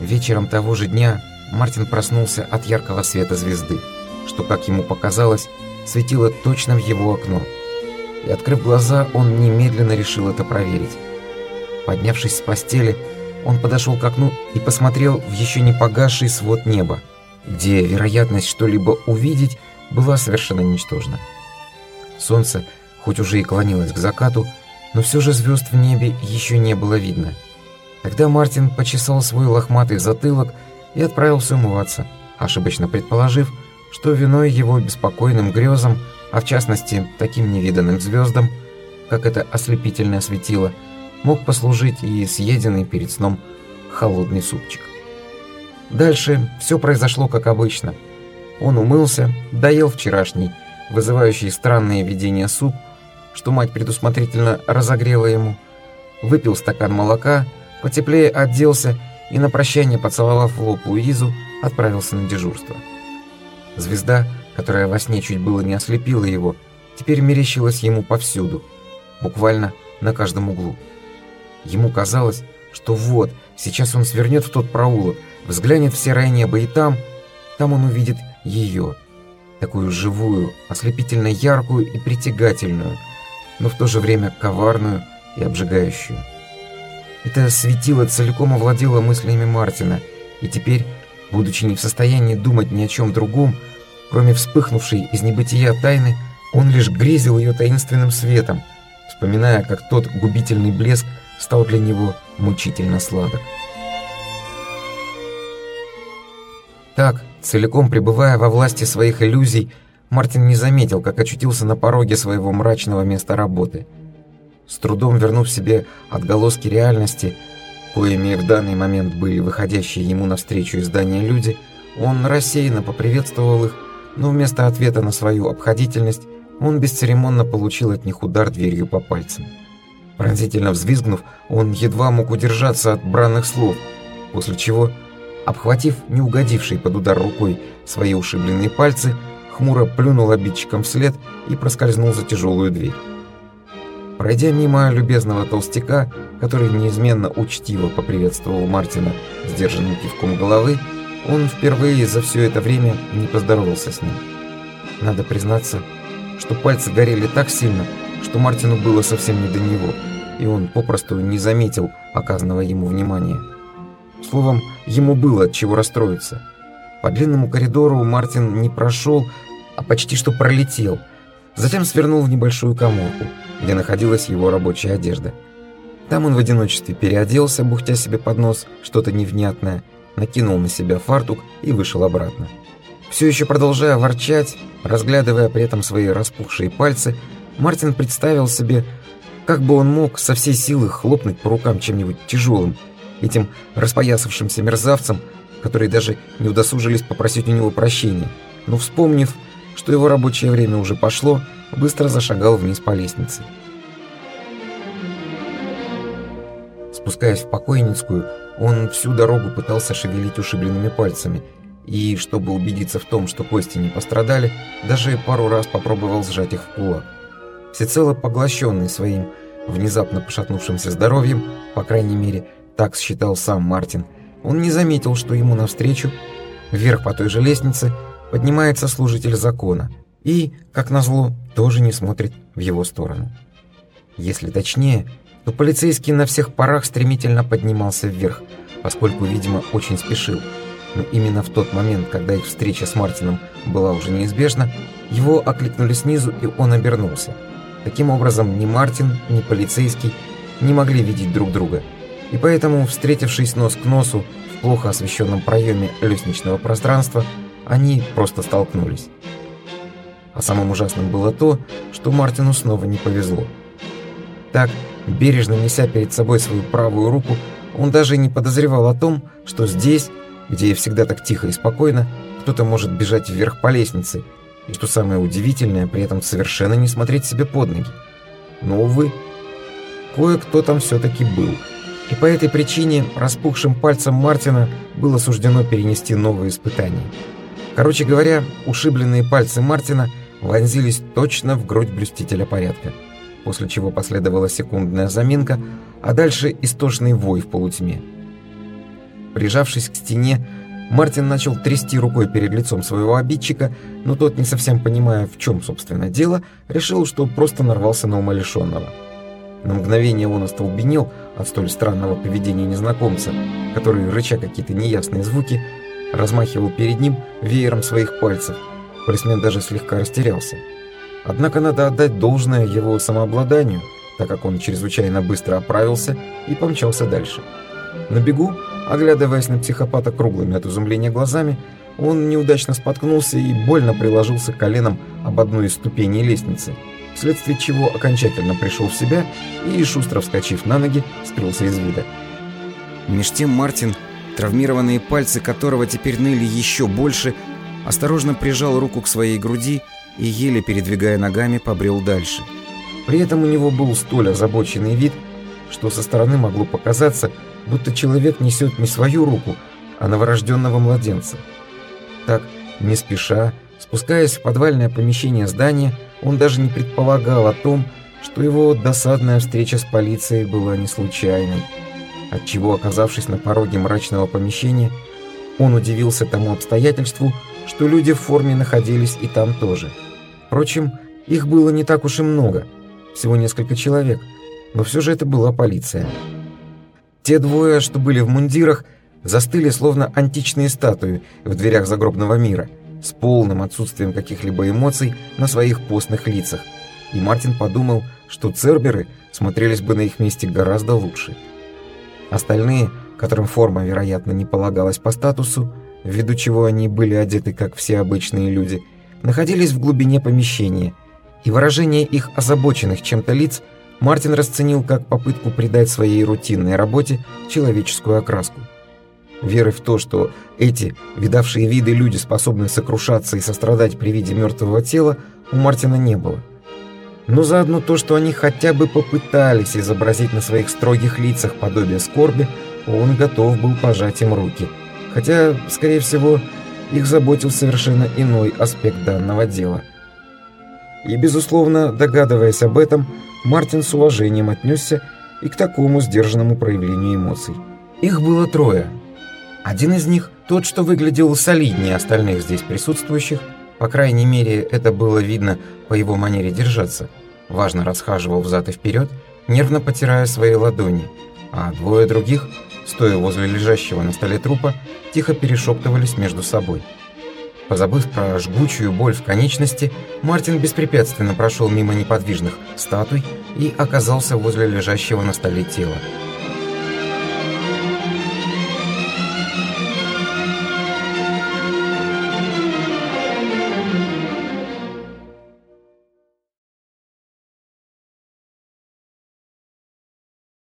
Вечером того же дня Мартин проснулся от яркого света звезды, что, как ему показалось, светило точно в его окно. И, открыв глаза, он немедленно решил это проверить. Поднявшись с постели, он подошел к окну и посмотрел в еще не погасший свод неба, где вероятность что-либо увидеть была совершенно ничтожна. Солнце, хоть уже и клонилось к закату, но все же звезд в небе еще не было видно. Тогда Мартин почесал свой лохматый затылок и отправился умываться, ошибочно предположив, что виной его беспокойным грезам, а в частности таким невиданным звездам, как это ослепительное светило, мог послужить и съеденный перед сном холодный супчик. Дальше все произошло как обычно. Он умылся, доел вчерашний, вызывающий странные видения суп, что мать предусмотрительно разогрела ему, выпил стакан молока, потеплее оделся и на прощание, поцеловав в лоб Луизу, отправился на дежурство. Звезда, которая во сне чуть было не ослепила его, теперь мерещилась ему повсюду, буквально на каждом углу. Ему казалось, что вот, сейчас он свернет в тот проулок, взглянет в серое небо, и там, там он увидит ее, такую живую, ослепительно яркую и притягательную, но в то же время коварную и обжигающую. Это светило целиком овладело мыслями Мартина, и теперь, будучи не в состоянии думать ни о чем другом, кроме вспыхнувшей из небытия тайны, он лишь грезил ее таинственным светом, вспоминая, как тот губительный блеск стал для него мучительно сладок. Так, целиком пребывая во власти своих иллюзий, Мартин не заметил, как очутился на пороге своего мрачного места работы – с трудом вернув себе отголоски реальности, коими в данный момент были выходящие ему навстречу из здания люди, он рассеянно поприветствовал их, но вместо ответа на свою обходительность он бесцеремонно получил от них удар дверью по пальцам. Пронзительно взвизгнув, он едва мог удержаться от бранных слов, после чего, обхватив неугодивший под удар рукой свои ушибленные пальцы, хмуро плюнул обидчиком вслед и проскользнул за тяжелую дверь. Пройдя мимо любезного толстяка, который неизменно учтиво поприветствовал Мартина сдержанным кивком головы, он впервые за все это время не поздоровался с ним. Надо признаться, что пальцы горели так сильно, что Мартину было совсем не до него, и он попросту не заметил оказанного ему внимания. Словом, ему было от чего расстроиться. По длинному коридору Мартин не прошел, а почти что пролетел – Затем свернул в небольшую коморку, где находилась его рабочая одежда. Там он в одиночестве переоделся, бухтя себе под нос что-то невнятное, накинул на себя фартук и вышел обратно. Все еще продолжая ворчать, разглядывая при этом свои распухшие пальцы, Мартин представил себе, как бы он мог со всей силы хлопнуть по рукам чем-нибудь тяжелым, этим распоясавшимся мерзавцам, которые даже не удосужились попросить у него прощения. Но вспомнив, что его рабочее время уже пошло, быстро зашагал вниз по лестнице. Спускаясь в покойницкую, он всю дорогу пытался шевелить ушибленными пальцами, и, чтобы убедиться в том, что кости не пострадали, даже пару раз попробовал сжать их в кулак. Всецело поглощенный своим внезапно пошатнувшимся здоровьем, по крайней мере, так считал сам Мартин, он не заметил, что ему навстречу, вверх по той же лестнице, поднимается служитель закона и, как назло, тоже не смотрит в его сторону. Если точнее, то полицейский на всех парах стремительно поднимался вверх, поскольку, видимо, очень спешил. Но именно в тот момент, когда их встреча с Мартином была уже неизбежна, его окликнули снизу, и он обернулся. Таким образом, ни Мартин, ни полицейский не могли видеть друг друга. И поэтому, встретившись нос к носу в плохо освещенном проеме лестничного пространства, они просто столкнулись. А самым ужасным было то, что Мартину снова не повезло. Так, бережно неся перед собой свою правую руку, он даже не подозревал о том, что здесь, где всегда так тихо и спокойно, кто-то может бежать вверх по лестнице, и что самое удивительное, при этом совершенно не смотреть себе под ноги. Но, увы, кое-кто там все-таки был. И по этой причине распухшим пальцем Мартина было суждено перенести новые испытания. Короче говоря, ушибленные пальцы Мартина вонзились точно в грудь блюстителя порядка, после чего последовала секундная заминка, а дальше истошный вой в полутьме. Прижавшись к стене, Мартин начал трясти рукой перед лицом своего обидчика, но тот, не совсем понимая, в чем, собственно, дело, решил, что просто нарвался на умалишенного. На мгновение он остолбенел от столь странного поведения незнакомца, который, рыча какие-то неясные звуки, размахивал перед ним веером своих пальцев. Полисмен даже слегка растерялся. Однако надо отдать должное его самообладанию, так как он чрезвычайно быстро оправился и помчался дальше. На бегу, оглядываясь на психопата круглыми от изумления глазами, он неудачно споткнулся и больно приложился коленом об одну из ступеней лестницы, вследствие чего окончательно пришел в себя и, шустро вскочив на ноги, скрылся из вида. Меж тем Мартин, травмированные пальцы которого теперь ныли еще больше, осторожно прижал руку к своей груди и, еле передвигая ногами, побрел дальше. При этом у него был столь озабоченный вид, что со стороны могло показаться, будто человек несет не свою руку, а новорожденного младенца. Так, не спеша, спускаясь в подвальное помещение здания, он даже не предполагал о том, что его досадная встреча с полицией была не случайной. Отчего, оказавшись на пороге мрачного помещения, он удивился тому обстоятельству, что люди в форме находились и там тоже – Впрочем, их было не так уж и много, всего несколько человек, но все же это была полиция. Те двое, что были в мундирах, застыли словно античные статуи в дверях загробного мира, с полным отсутствием каких-либо эмоций на своих постных лицах, и Мартин подумал, что церберы смотрелись бы на их месте гораздо лучше. Остальные, которым форма, вероятно, не полагалась по статусу, ввиду чего они были одеты, как все обычные люди – находились в глубине помещения, и выражение их озабоченных чем-то лиц Мартин расценил как попытку придать своей рутинной работе человеческую окраску. Веры в то, что эти, видавшие виды люди способны сокрушаться и сострадать при виде мертвого тела, у Мартина не было. Но заодно то, что они хотя бы попытались изобразить на своих строгих лицах подобие скорби, он готов был пожать им руки. Хотя, скорее всего, их заботил совершенно иной аспект данного дела. И, безусловно, догадываясь об этом, Мартин с уважением отнесся и к такому сдержанному проявлению эмоций. Их было трое. Один из них, тот, что выглядел солиднее остальных здесь присутствующих, по крайней мере, это было видно по его манере держаться, важно расхаживал взад и вперед, нервно потирая свои ладони, а двое других, стоя возле лежащего на столе трупа, тихо перешептывались между собой. Позабыв про жгучую боль в конечности, Мартин беспрепятственно прошел мимо неподвижных статуй и оказался возле лежащего на столе тела.